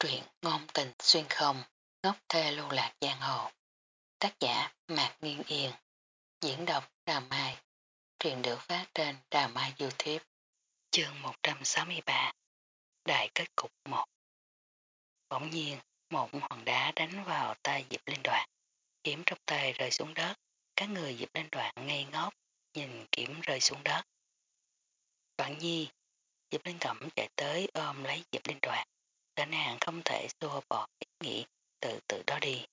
Truyện ngôn tình xuyên không, ngốc thê lưu lạc giang hồ. Tác giả Mạc Nguyên Yên. Diễn đọc Đà Mai. Truyện được phát trên Đà Mai Youtube. Chương 163 Đại kết cục 1 Bỗng nhiên, một hòn đá đánh vào tay Diệp Linh Đoạn. Kiếm trong tay rơi xuống đất. Các người Diệp Linh Đoạn ngây ngốc, nhìn kiếm rơi xuống đất. Đoạn nhi, Diệp Linh Cẩm chạy tới ôm lấy Diệp Linh Đoạn cả nàng không thể xua bỏ ý nghĩ từ từ đó đi.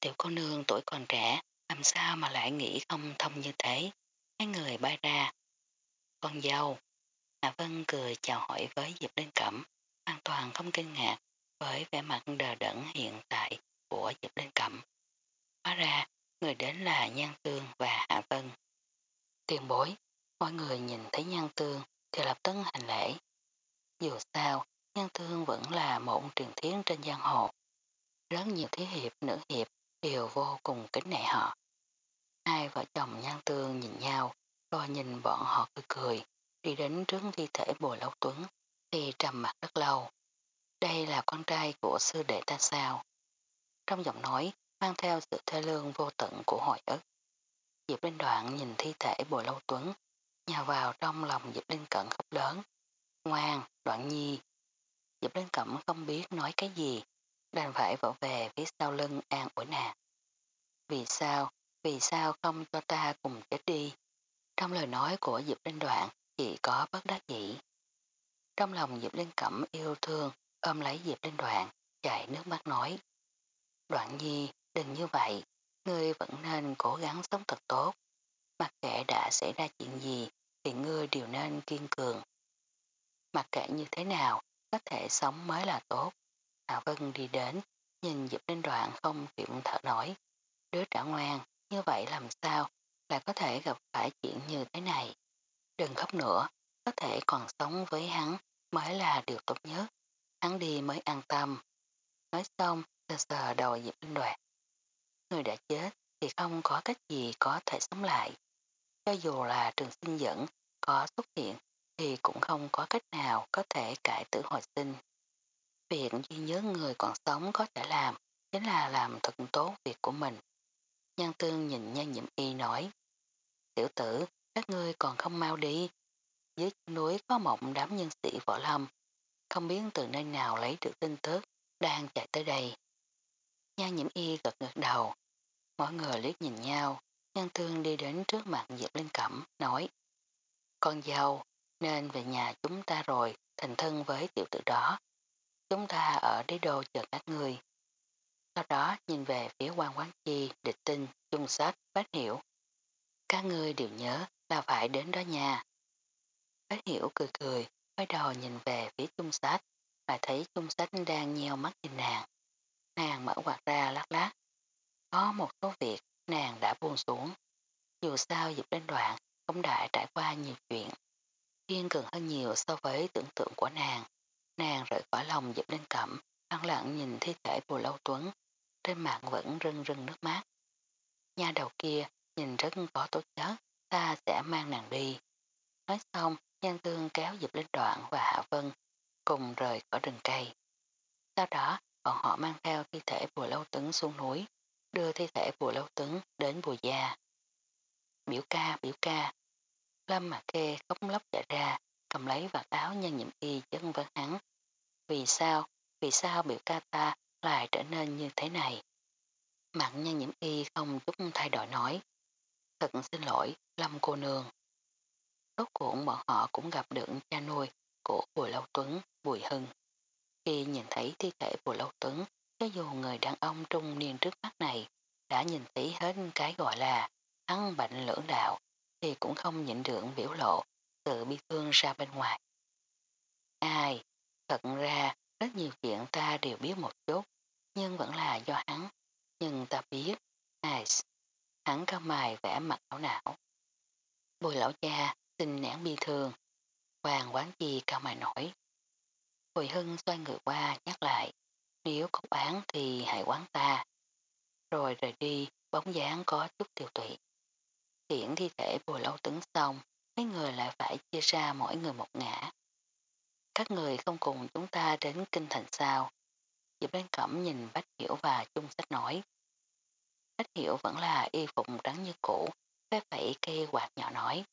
Tiểu cô nương tuổi còn trẻ, làm sao mà lại nghĩ không thông như thế, hai người bay ra. Con dâu, Hạ Vân cười chào hỏi với Diệp Linh Cẩm, hoàn toàn không kinh ngạc với vẻ mặt đờ đẫn hiện tại của Diệp Linh Cẩm. Hóa ra, người đến là Nhan Tương và Hạ Vân. Tiền bối, mọi người nhìn thấy Nhan Tương thì lập tức hành lễ. Dù sao, Nhân thương vẫn là một truyền thiến trên giang hồ. Rất nhiều thế hiệp, nữ hiệp đều vô cùng kính nệ họ. Hai vợ chồng nhan tương nhìn nhau, rồi nhìn bọn họ cười cười, đi đến trước thi thể bùi lâu tuấn, thì trầm mặt rất lâu. Đây là con trai của sư đệ ta sao? Trong giọng nói, mang theo sự thê lương vô tận của hội ức. Diệp Linh Đoạn nhìn thi thể bùi lâu tuấn, nhào vào trong lòng Diệp Linh Cận khóc lớn. Ngoan, Đoạn Nhi, Diệp Linh Cẩm không biết nói cái gì, đành phải vỗ về phía sau lưng an ủi nàng. Vì sao, vì sao không cho ta cùng chết đi? Trong lời nói của Diệp Linh Đoạn chỉ có bất đắc dĩ. Trong lòng Diệp Linh Cẩm yêu thương, ôm lấy Diệp Linh Đoạn, chạy nước mắt nói. Đoạn nhi, đừng như vậy, ngươi vẫn nên cố gắng sống thật tốt. Mặc kệ đã xảy ra chuyện gì thì ngươi đều nên kiên cường. Mặc kệ như thế nào, có thể sống mới là tốt. Hạ Vân đi đến, nhìn Diệp Linh Đoạn không chịu thở nổi. Đứa trả ngoan, như vậy làm sao lại có thể gặp phải chuyện như thế này. Đừng khóc nữa, có thể còn sống với hắn mới là điều tốt nhất. Hắn đi mới an tâm. Nói xong, sờ sờ đầu Diệp Linh Đoạn. Người đã chết thì không có cách gì có thể sống lại. Cho dù là trường sinh dẫn có xuất hiện thì cũng không có cách nào có thể cải tử hồi sinh. Việc duy nhớ người còn sống có thể làm chính là làm thật tốt việc của mình. Nhan tương nhìn nhan nhiễm y nói Tiểu tử, các ngươi còn không mau đi. Dưới núi có một đám nhân sĩ võ lâm, không biết từ nơi nào lấy được tin tức, đang chạy tới đây. Nhan nhiễm y gật gật đầu, mọi người liếc nhìn nhau, nhan tương đi đến trước mặt Diệp Linh Cẩm, nói Con dâu, nên về nhà chúng ta rồi thành thân với tiểu tử đó. Chúng ta ở đế đô chờ các người. Sau đó nhìn về phía quan quán chi, địch tinh, trung sách, bách hiểu. Các ngươi đều nhớ là phải đến đó nhà. Bách hiểu cười cười, quay đầu nhìn về phía trung sách, lại thấy trung sách đang nheo mắt nhìn nàng. Nàng mở quạt ra lát lát. Có một số việc nàng đã buông xuống. Dù sao dịp đến đoạn cũng đã trải qua nhiều chuyện kiên cường hơn nhiều so với tưởng tượng của nàng. Nàng rời khỏi lòng dịp lên cẩm, lặng lặng nhìn thi thể bùa lâu tuấn, trên mặt vẫn rưng rưng nước mắt. Nha đầu kia nhìn rất có tốt chất, ta sẽ mang nàng đi. Nói xong, nhan tương kéo dịp lên đoạn và hạ vân, cùng rời khỏi rừng cây. Sau đó, bọn họ mang theo thi thể bùa lâu tuấn xuống núi, đưa thi thể bùa lâu tuấn đến bùa gia. Biểu ca, biểu ca, Lâm Mạc Khê khóc lóc dạ chạy ra, cầm lấy vạt áo nhân nhiệm y chân vấn vâng hắn. Vì sao, vì sao biểu ca ta lại trở nên như thế này? Mặn nhân nhiễm y không chút thay đổi nói. Thật xin lỗi, Lâm cô nương. Rốt cuộn bọn họ cũng gặp được cha nuôi của Bùi Lâu Tuấn, Bùi Hưng. Khi nhìn thấy thi thể Bùi Lâu Tuấn, cho dù người đàn ông trung niên trước mắt này đã nhìn thấy hết cái gọi là thắng bệnh lưỡng đạo thì cũng không nhịn được biểu lộ sự bi thương ra bên ngoài. Ai? Thật ra rất nhiều chuyện ta đều biết một chút, nhưng vẫn là do hắn. Nhưng ta biết, Ai? Hắn cao mài vẽ mặt ảo não. Bùi lão cha xin nản bi thương. Hoàng quán chi cao mài nổi. Bùi hưng xoay người qua nhắc lại, nếu có bán thì hãy quán ta. Rồi rời đi, bóng dáng có chút tiêu tụy. Tiễn thi thể bùi lâu tấn xong, mấy người lại phải chia ra mỗi người một ngã. Các người không cùng chúng ta đến kinh thành sao, Diệp Lên Cẩm nhìn Bách Hiểu và chung sách nói. Bách Hiểu vẫn là y phục trắng như cũ, phép phẩy cây quạt nhỏ nói.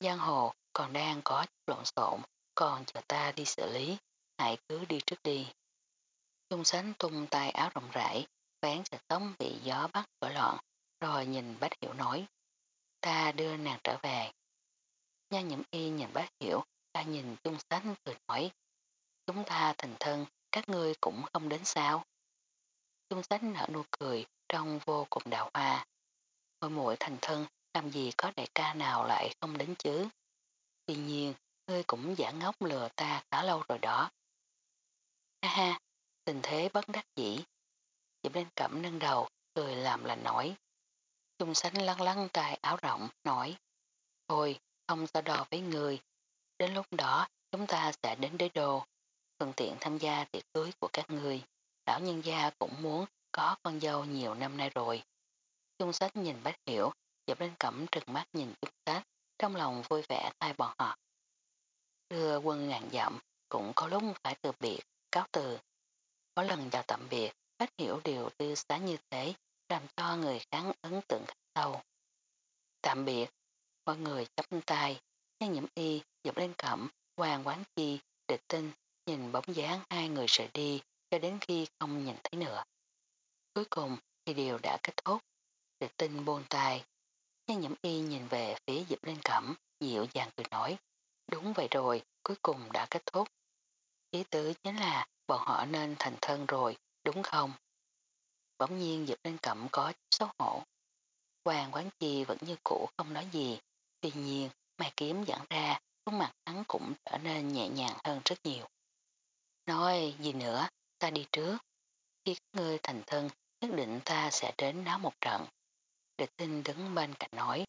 Giang hồ còn đang có lộn xộn, còn chờ ta đi xử lý, hãy cứ đi trước đi. Trung sánh tung tay áo rộng rãi, vén sạch tống bị gió bắt vỡ loạn, rồi nhìn Bách Hiểu nói. Ta đưa nàng trở về. Nha nhiễm y nhìn bác Hiểu, ta nhìn Chung sánh cười nói. Chúng ta thành thân, các ngươi cũng không đến sao. Chung sánh nở nụ cười, trong vô cùng đào hoa. Ngôi muội thành thân, làm gì có đại ca nào lại không đến chứ. Tuy nhiên, ngươi cũng giả ngốc lừa ta khá lâu rồi đó. Ha ha, tình thế bất đắc dĩ. Diệp lên cẩm nâng đầu, cười làm là nói. Trung sánh lăn lăn cài áo rộng, nói. Thôi, không so đo với người. Đến lúc đó, chúng ta sẽ đến đế đồ, thuận tiện tham gia tiệc cưới của các người. Lão nhân gia cũng muốn có con dâu nhiều năm nay rồi. Trung sách nhìn Bách hiểu, dập lên cẩm trừng mắt nhìn Trung sách, trong lòng vui vẻ thay bọn họ. Đưa quân ngàn dặm, cũng có lúc phải từ biệt, cáo từ. Có lần chào tạm biệt, Bách hiểu điều tư xá như thế, làm cho người kháng ấn tượng khắc sâu. Tạm biệt, mọi người chấp tay, nhân nhiễm y, dập lên cẩm, hoàng quán chi, địch tinh, nhìn bóng dáng hai người rời đi cho đến khi không nhìn thấy nữa. Cuối cùng thì điều đã kết thúc. Địch tinh buông tay. Nhân nhiễm y nhìn về phía dập lên Cẩm, dịu dàng cười nói. Đúng vậy rồi, cuối cùng đã kết thúc. Ý tứ chính là bọn họ nên thành thân rồi, đúng không? Bỗng nhiên Diệp Linh Cẩm có xấu hổ. Hoàng quán chi vẫn như cũ không nói gì. Tuy nhiên, mày kiếm dẫn ra, khuôn mặt hắn cũng trở nên nhẹ nhàng hơn rất nhiều. Nói gì nữa, ta đi trước. Khi các ngươi thành thân, nhất định ta sẽ đến náo một trận. Địch tinh đứng bên cạnh nói,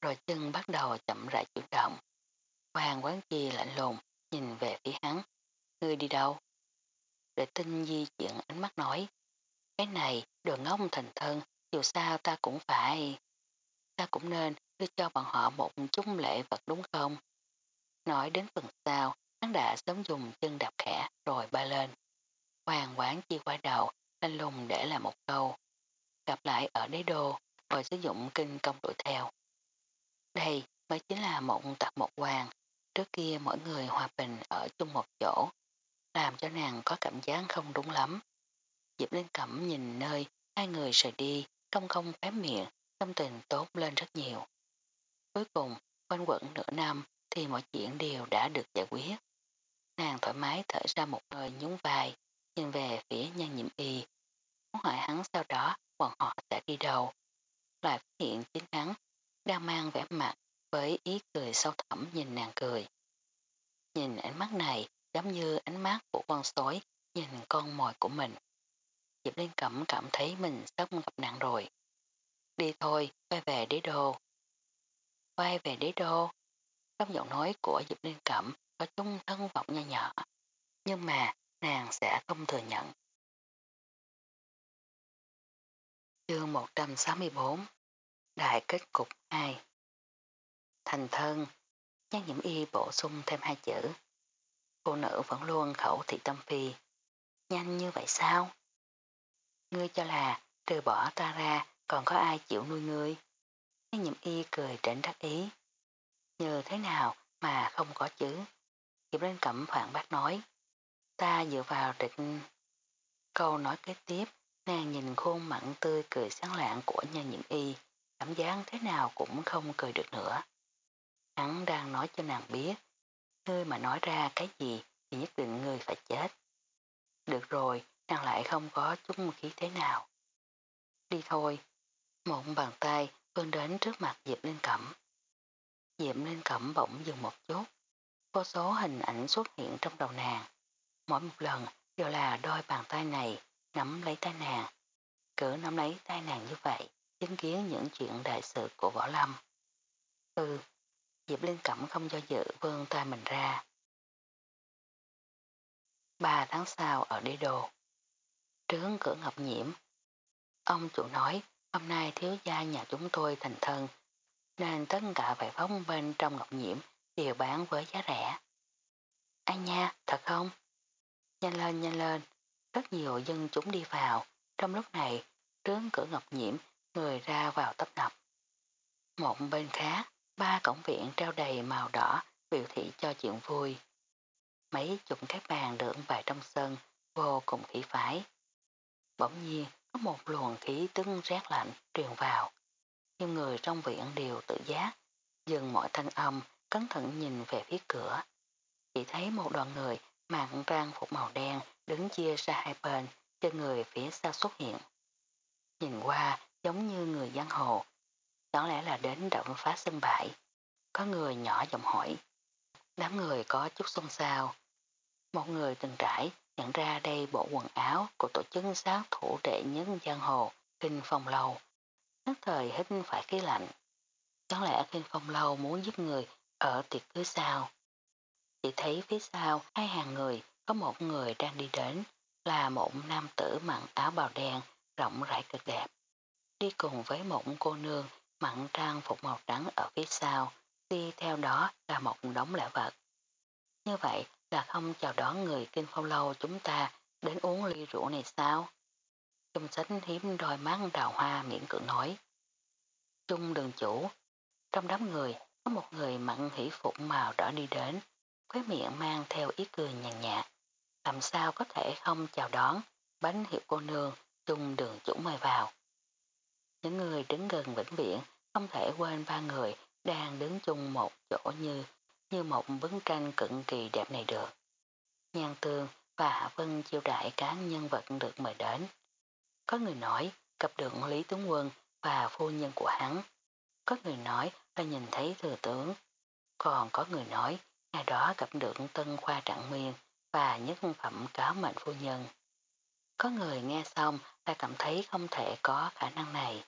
rồi chân bắt đầu chậm rãi chủ động. Hoàng quán chi lạnh lùng, nhìn về phía hắn. Ngươi đi đâu? Địch tinh di chuyển ánh mắt nói, cái này đường ông thành thân, dù sao ta cũng phải. Ta cũng nên đưa cho bọn họ một chút lễ vật đúng không? Nói đến phần sau, hắn đã sớm dùng chân đạp khẽ rồi ba lên. Hoàng quán chi qua đầu, lanh lùng để lại một câu. Gặp lại ở đế đô, rồi sử dụng kinh công đuổi theo. Đây mới chính là một tập một hoàng. Trước kia mỗi người hòa bình ở chung một chỗ, làm cho nàng có cảm giác không đúng lắm. Diệp Linh Cẩm nhìn nơi hai người rời đi, công công khóe miệng, tâm tình tốt lên rất nhiều. Cuối cùng, quanh quẩn nửa năm thì mọi chuyện đều đã được giải quyết. Nàng thoải mái thở ra một hơi nhún vai, nhìn về phía nhan nhiệm y. Muốn hỏi hắn sau đó bọn họ sẽ đi đâu. Lại phát hiện chính hắn đang mang vẻ mặt với ý cười sâu thẳm nhìn nàng cười. Nhìn ánh mắt này giống như ánh mắt của con sói nhìn con mồi của mình. Diệp Liên Cẩm cảm thấy mình sắp gặp nạn rồi. Đi thôi, quay về đế đô. Quay về đế đô. Trong giọng nói của Diệp Liên Cẩm có chung thân vọng nho nhỏ. Nhưng mà nàng sẽ không thừa nhận. Chương 164 Đại kết cục 2 Thành thân Nhan nhiễm y bổ sung thêm hai chữ. Phụ nữ vẫn luôn khẩu thị tâm phi. Nhanh như vậy sao? Ngươi cho là trừ bỏ ta ra còn có ai chịu nuôi ngươi? Cái nhậm y cười trịnh đắc ý. Như thế nào mà không có chứ? Diệp lên cẩm phản bác nói. Ta dựa vào trịnh... Câu nói kế tiếp, nàng nhìn khuôn mặn tươi cười sáng lạng của nhà nhiệm y, cảm giác thế nào cũng không cười được nữa. Hắn đang nói cho nàng biết, ngươi mà nói ra cái gì thì nhất định ngươi phải chết. Được rồi, nàng lại không có chút khí thế nào. Đi thôi. Một bàn tay vươn đến trước mặt Diệp Linh Cẩm. Diệp Linh Cẩm bỗng dừng một chút. Vô số hình ảnh xuất hiện trong đầu nàng. Mỗi một lần đều là đôi bàn tay này nắm lấy tay nàng. Cứ nắm lấy tay nàng như vậy, chứng kiến những chuyện đại sự của Võ Lâm. Ừ, Diệp Linh Cẩm không do dự vươn tay mình ra. Ba tháng sau ở đế đồ. Trướng cửa ngọc nhiễm. Ông chủ nói hôm nay thiếu gia nhà chúng tôi thành thân nên tất cả vải phóng bên trong ngọc nhiễm đều bán với giá rẻ. Ai nha, thật không? Nhanh lên, nhanh lên, rất nhiều dân chúng đi vào, trong lúc này, trướng cửa ngọc nhiễm, người ra vào tấp nập. Một bên khác, ba cổng viện treo đầy màu đỏ, biểu thị cho chuyện vui. Mấy chục cái bàn được bày trong sân, vô cùng khí phái. Bỗng nhiên, có một luồng khí tức rét lạnh truyền vào. Nhưng người trong viện đều tự giác, dừng mọi thanh âm, cẩn thận nhìn về phía cửa. Chỉ thấy một đoàn người mặc trang phục màu đen đứng chia ra hai bên, cho người phía sau xuất hiện. Nhìn qua giống như người giang hồ, chẳng lẽ là đến động phá sân bãi. Có người nhỏ giọng hỏi. Đám người có chút xôn xao. Một người từng trải nhận ra đây bộ quần áo của tổ chức sát thủ đệ nhân giang hồ Kinh Phong Lâu. Nhất thời hít phải khí lạnh. Chẳng lẽ Kinh Phong Lâu muốn giúp người ở tiệc cưới sao? Chỉ thấy phía sau hai hàng người có một người đang đi đến là một nam tử mặn áo bào đen rộng rãi cực đẹp. Đi cùng với một cô nương mặn trang phục màu trắng ở phía sau, đi theo đó là một đống lễ vật. Như vậy là không chào đón người kinh phong lâu chúng ta đến uống ly rượu này sao? Trung sánh hiếm đôi mắt đào hoa miệng cưỡng nói. Trung đường chủ, trong đám người có một người mặn hỷ phục màu đỏ đi đến, khóe miệng mang theo ý cười nhàn nhạt. Làm sao có thể không chào đón, bánh hiệu cô nương, trung đường chủ mời vào. Những người đứng gần vĩnh viễn không thể quên ba người đang đứng chung một chỗ như như một bức tranh cực kỳ đẹp này được. Nhan Tương và Hạ Vân chiêu đại cá nhân vật được mời đến. Có người nói, gặp được Lý Tướng Quân và phu nhân của hắn. Có người nói là nhìn thấy thừa tướng. Còn có người nói, ngày đó gặp được Tân Khoa Trạng Nguyên và nhất phẩm cáo mệnh phu nhân. Có người nghe xong lại cảm thấy không thể có khả năng này.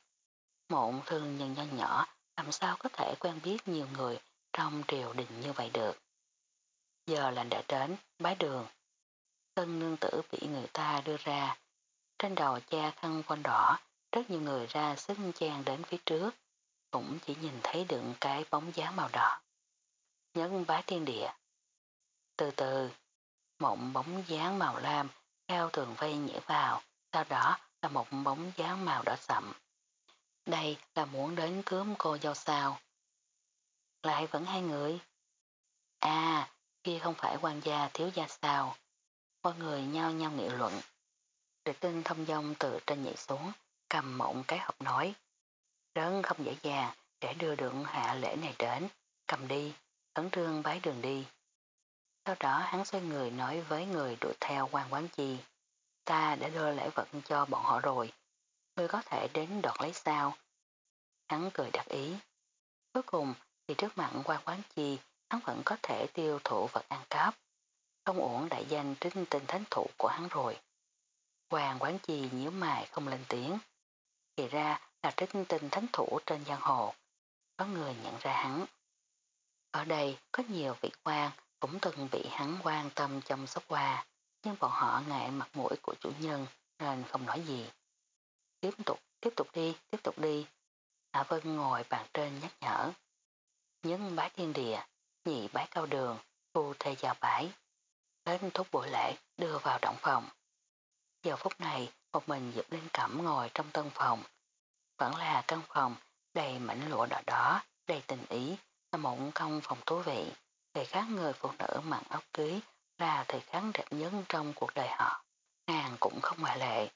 Mộn thương nhân nhỏ nhỏ, làm sao có thể quen biết nhiều người trong triều đình như vậy được. Giờ là đã đến, bái đường. Tân nương tử bị người ta đưa ra. Trên đầu cha khăn quanh đỏ, rất nhiều người ra sức chen đến phía trước, cũng chỉ nhìn thấy được cái bóng dáng màu đỏ. Nhấn bái thiên địa. Từ từ, mộng bóng dáng màu lam theo tường vây nhảy vào, sau đó là một bóng dáng màu đỏ sậm. Đây là muốn đến cướm cô dâu sao. Lại vẫn hai người. À, kia không phải quan gia thiếu gia sao. Mọi người nhau nhau nghị luận. Địch tinh thông dông từ trên nhảy xuống, cầm mộng cái hộp nói. Đớn không dễ dàng để đưa được hạ lễ này đến, cầm đi, ấn trương bái đường đi. Sau đó hắn xoay người nói với người đuổi theo quan quán chi. Ta đã đưa lễ vật cho bọn họ rồi. Ngươi có thể đến đọt lấy sao. Hắn cười đặc ý. Cuối cùng thì trước mặt quan quán chi hắn vẫn có thể tiêu thụ vật ăn cắp. Không uổng đại danh trinh tình thánh thụ của hắn rồi. Hoàng quán chi nhíu mày không lên tiếng. Thì ra là trinh tình thánh thủ trên giang hồ. Có người nhận ra hắn. Ở đây có nhiều vị quan cũng từng bị hắn quan tâm chăm sóc qua, nhưng bọn họ ngại mặt mũi của chủ nhân nên không nói gì. Tiếp tục, tiếp tục đi, tiếp tục đi. Hạ Vân ngồi bàn trên nhắc nhở. Nhấn bái thiên địa, nhị bái cao đường, thu thê giao bái. Đến thúc buổi lễ đưa vào động phòng. Giờ phút này, một mình dịp lên cẩm ngồi trong tân phòng. Vẫn là căn phòng đầy mảnh lụa đỏ đỏ, đầy tình ý, là một công phòng thú vị. Thời khắc người phụ nữ mặc áo cưới là thời khắc đẹp nhất trong cuộc đời họ. Nàng cũng không ngoại lệ.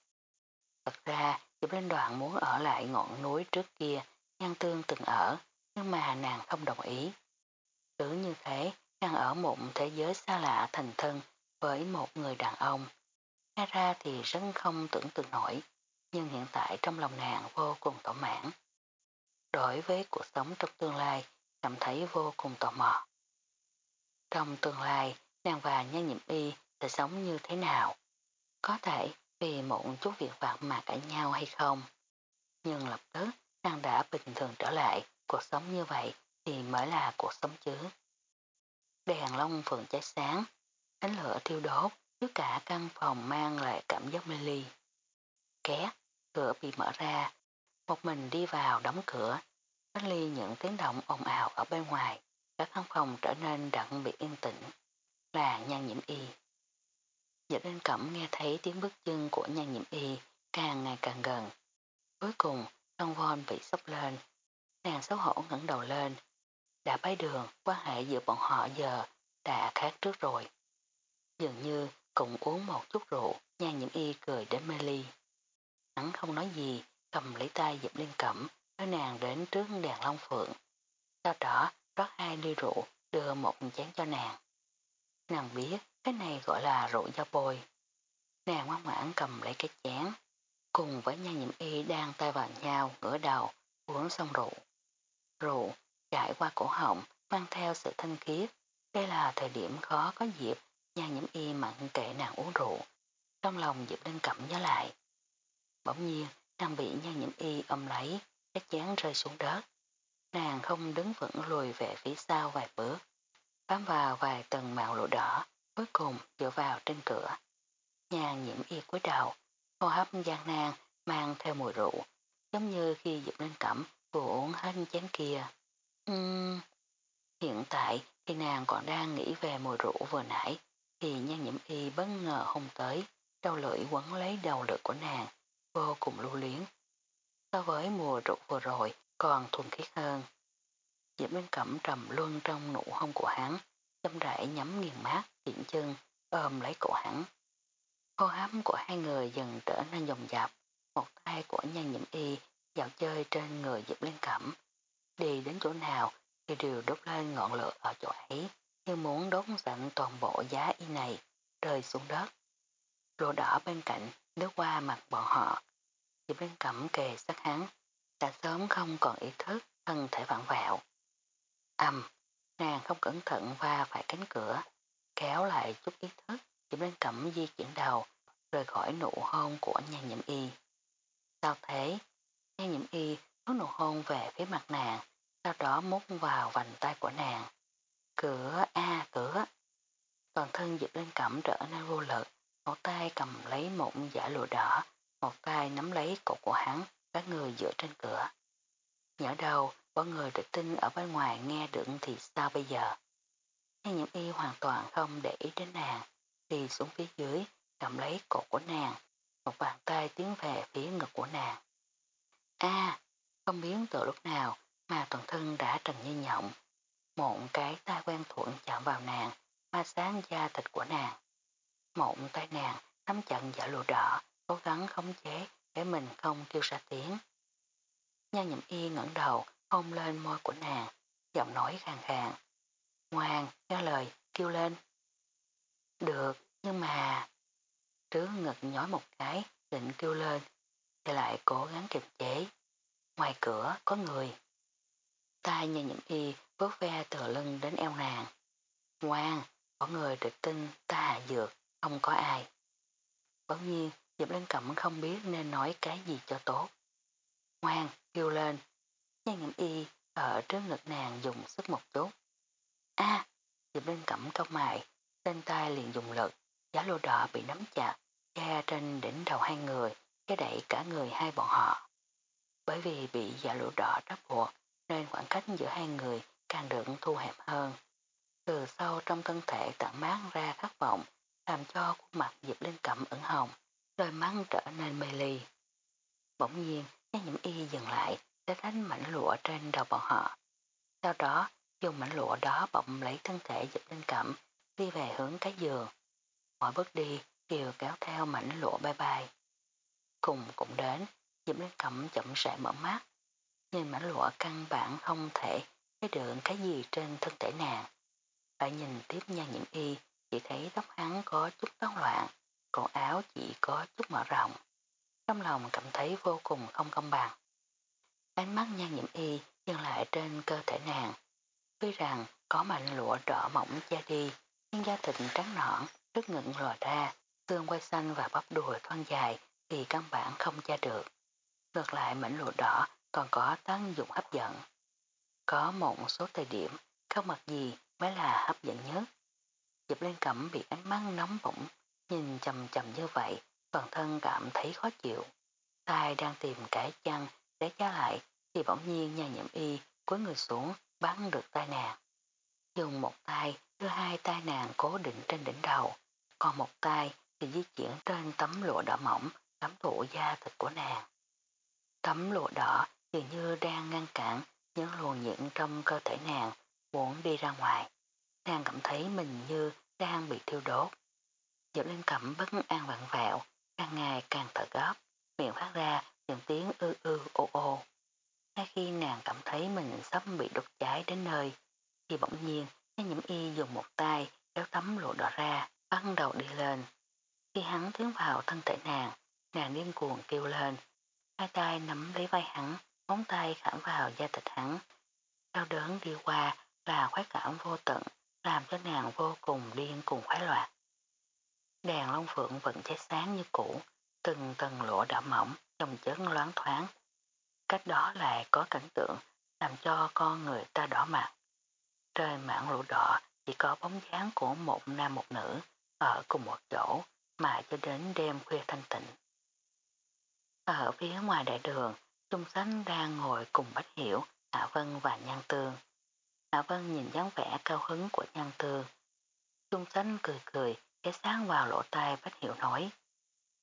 Thật ra, Diệp Linh Đoạn muốn ở lại ngọn núi trước kia, Nhan Tương từng ở, nhưng mà nàng không đồng ý. Cứ như thế, nàng ở một thế giới xa lạ thành thân với một người đàn ông. Nghe ra thì rất không tưởng tượng nổi, nhưng hiện tại trong lòng nàng vô cùng tỏ mãn. Đối với cuộc sống trong tương lai, cảm thấy vô cùng tò mò. Trong tương lai, nàng và nhân nhiệm y sẽ sống như thế nào? Có thể vì một chút việc vặt mà cãi nhau hay không? Nhưng lập tức nàng đã bình thường trở lại, cuộc sống như vậy thì mới là cuộc sống chứ. Đèn long phượng cháy sáng, ánh lửa thiêu đốt, tất cả căn phòng mang lại cảm giác mê ly. Két, cửa bị mở ra, một mình đi vào đóng cửa, Cách ly những tiếng động ồn ào ở bên ngoài, các căn phòng trở nên đặc biệt yên tĩnh, là nhan nhiễm y. Dịch lên cẩm nghe thấy tiếng bước chân của nhan nhiễm y càng ngày càng gần. Cuối cùng, con von bị sốc lên. Nàng xấu hổ ngẩng đầu lên. Đã bái đường, quan hệ giữa bọn họ giờ đã khác trước rồi. Dường như cùng uống một chút rượu, nha nhiễm y cười đến mê ly. Hắn không nói gì, cầm lấy tay dịp lên cẩm, đưa nàng đến trước đèn long phượng. Sau đó, rót hai ly rượu, đưa một chén cho nàng. Nàng biết cái này gọi là rượu da bôi. Nàng ngoan ngoãn cầm lấy cái chén, cùng với nha nhiễm y đang tay vào nhau ngửa đầu, uống xong rượu. Rượu chạy qua cổ họng, mang theo sự thanh khiết. Đây là thời điểm khó có dịp nha nhiễm y mặn kệ nàng uống rượu. Trong lòng dịp lên cẩm nhớ lại. Bỗng nhiên, nàng bị nha nhiễm y ôm lấy, chắc chắn rơi xuống đất. Nàng không đứng vững lùi về phía sau vài bước, bám vào vài tầng mạo lụa đỏ, cuối cùng dựa vào trên cửa. Nhà nhiễm y cúi đầu, hô hấp gian nan mang theo mùi rượu, giống như khi dịp lên cẩm vừa uống hết chén kia. Uhm. Hiện tại khi nàng còn đang nghĩ về mùi rượu vừa nãy thì nhan nhiễm y bất ngờ hôn tới, đau lưỡi quấn lấy đầu lưỡi của nàng, vô cùng lưu luyến. So với mùa rượu vừa rồi còn thuần khiết hơn. Diệp Minh Cẩm trầm luôn trong nụ hôn của hắn, châm rãi nhắm nghiền mát, tiện chân, ôm lấy cổ hắn. Hô hấp của hai người dần trở nên dòng dạp, một tay của nhan nhiễm y dạo chơi trên người Diệp Liên Cẩm. Đi đến chỗ nào thì đều đốt lên ngọn lửa ở chỗ ấy, như muốn đốt sạch toàn bộ giá y này, rơi xuống đất. lụa đỏ bên cạnh nước qua mặt bọn họ. Diệp Liên Cẩm kề sát hắn, đã sớm không còn ý thức, thân thể vặn vẹo. Âm, nàng không cẩn thận va phải cánh cửa, kéo lại chút ý thức, Diệp Liên Cẩm di chuyển đầu, rời khỏi nụ hôn của nhà nhiễm y. Sao thế? Nghe nhiễm y hướng nụ hôn về phía mặt nàng, sau đó mút vào vành tay của nàng. Cửa, a cửa. Toàn thân dịch lên Cẩm trở nên vô lực, một tay cầm lấy một giả lụa đỏ, một tay nắm lấy cổ của hắn, các người dựa trên cửa. Nhỡ đầu, có người được tin ở bên ngoài nghe được thì sao bây giờ? Nghe nhiễm y hoàn toàn không để ý đến nàng, đi xuống phía dưới, cầm lấy cổ của nàng, một bàn tay tiến về phía ngực của nàng a không biết từ lúc nào mà toàn thân đã trần như nhộng. Một cái tay quen thuận chạm vào nàng, ma sáng da thịt của nàng. Một tay nàng nắm chặn giả lụa đỏ, cố gắng khống chế để mình không kêu ra tiếng. Nha nhậm y ngẩng đầu, hôn lên môi của nàng, giọng nói khàn khàn. Ngoan, nghe lời, kêu lên. Được, nhưng mà... Trứ ngực nhói một cái, định kêu lên, lại cố gắng kiềm chế. Ngoài cửa có người. Tai nhà những y vớt ve từ lưng đến eo nàng. Ngoan, có người được tin ta hạ dược, không có ai. Bỗng nhiên, Diệp Linh Cẩm không biết nên nói cái gì cho tốt. Ngoan, kêu lên. Nhà những y ở trước ngực nàng dùng sức một chút. a à, Diệp Linh Cẩm trong mày, trên tay liền dùng lực, giá lô đỏ bị nắm chặt, che trên đỉnh đầu hai người, cái đẩy cả người hai bọn họ. Bởi vì bị dạ lụa đỏ đắp buộc, nên khoảng cách giữa hai người càng được thu hẹp hơn. Từ sâu trong thân thể tản mát ra khát vọng, làm cho khuôn mặt Diệp Linh Cẩm ửng hồng, đôi mắt trở nên mê ly. Bỗng nhiên, cái nhiễm y dừng lại, để đánh mảnh lụa trên đầu bọn họ. Sau đó, dùng mảnh lụa đó bỗng lấy thân thể Diệp Linh Cẩm, đi về hướng cái giường. Mỗi bước đi đều kéo theo mảnh lụa bay bay. Cùng cũng đến, Diệp Linh Cẩm chậm rãi mở mắt, nhìn mảnh lụa căn bản không thể thấy được cái gì trên thân thể nàng. Lại nhìn tiếp nha nhiễm y, chỉ thấy tóc hắn có chút tóc loạn, cổ áo chỉ có chút mở rộng. Trong lòng cảm thấy vô cùng không công bằng. Ánh mắt nha nhiễm y dừng lại trên cơ thể nàng. Tuy rằng có mảnh lụa đỏ mỏng da đi, nhưng da thịt trắng nõn, rất ngực lòi ra, xương quay xanh và bắp đùi thon dài thì căn bản không che được. Ngược lại mảnh lụa đỏ còn có tác dụng hấp dẫn. Có một số thời điểm, không mặc gì mới là hấp dẫn nhất. Dịp lên Cẩm bị ánh mắt nóng bỏng nhìn chầm chầm như vậy, toàn thân cảm thấy khó chịu. Tai đang tìm cái chăn để trả lại thì bỗng nhiên nhà nhậm y cuối người xuống bắn được tay nàng. Dùng một tay đưa hai tay nàng cố định trên đỉnh đầu, còn một tay thì di chuyển trên tấm lụa đỏ mỏng tấm thụ da thịt của nàng. Tấm lụa đỏ dường như đang ngăn cản những luồng nhiệt trong cơ thể nàng muốn đi ra ngoài. Nàng cảm thấy mình như đang bị thiêu đốt. Diệp Linh Cẩm bất an vặn vẹo, càng ngày càng thở gấp, miệng phát ra những tiếng ư ư ô ô. Ngay khi nàng cảm thấy mình sắp bị đốt cháy đến nơi, thì bỗng nhiên Nhan nhiễm y dùng một tay kéo tấm lụa đỏ ra, bắt đầu đi lên. Khi hắn tiến vào thân thể nàng, nàng điên cuồng kêu lên. Hai tay nắm lấy vai hắn, móng tay khảm vào da thịt hắn. Đau đớn đi qua là khoái cảm vô tận, làm cho nàng vô cùng điên cùng khoái loạn. Đèn long phượng vẫn cháy sáng như cũ, từng tầng lỗ đỏ mỏng, trong chớn loáng thoáng. Cách đó lại có cảnh tượng làm cho con người ta đỏ mặt. Trên mảng lụa đỏ chỉ có bóng dáng của một nam một nữ ở cùng một chỗ mà cho đến đêm khuya thanh tịnh. Ở phía ngoài đại đường, Trung Sánh đang ngồi cùng Bách Hiểu, Hạ Vân và Nhan Tương. Hạ Vân nhìn dáng vẻ cao hứng của Nhan Tương. Trung Sánh cười cười, cái sáng vào lỗ tai Bách Hiểu nói.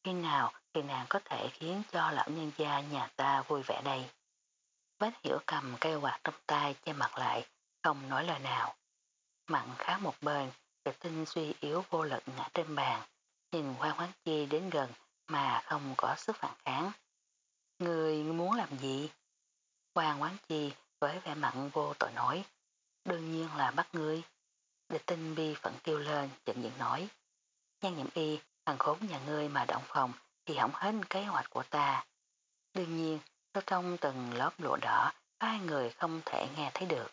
Khi nào thì nàng có thể khiến cho lão nhân gia nhà ta vui vẻ đây? Bách Hiểu cầm cây quạt trong tay che mặt lại, không nói lời nào. Mặn khá một bên, tự tinh suy yếu vô lực ngã trên bàn, nhìn Quan Hoáng Chi đến gần mà không có sức phản kháng. Người muốn làm gì? Hoàng quán Chi với vẻ mặn vô tội nói, đương nhiên là bắt ngươi. Địch tinh bi phận kêu lên, giận diện nói. Nhan nhiệm y, thằng khốn nhà ngươi mà động phòng thì hỏng hết kế hoạch của ta. Đương nhiên, trong từng lớp lụa đỏ, hai người không thể nghe thấy được.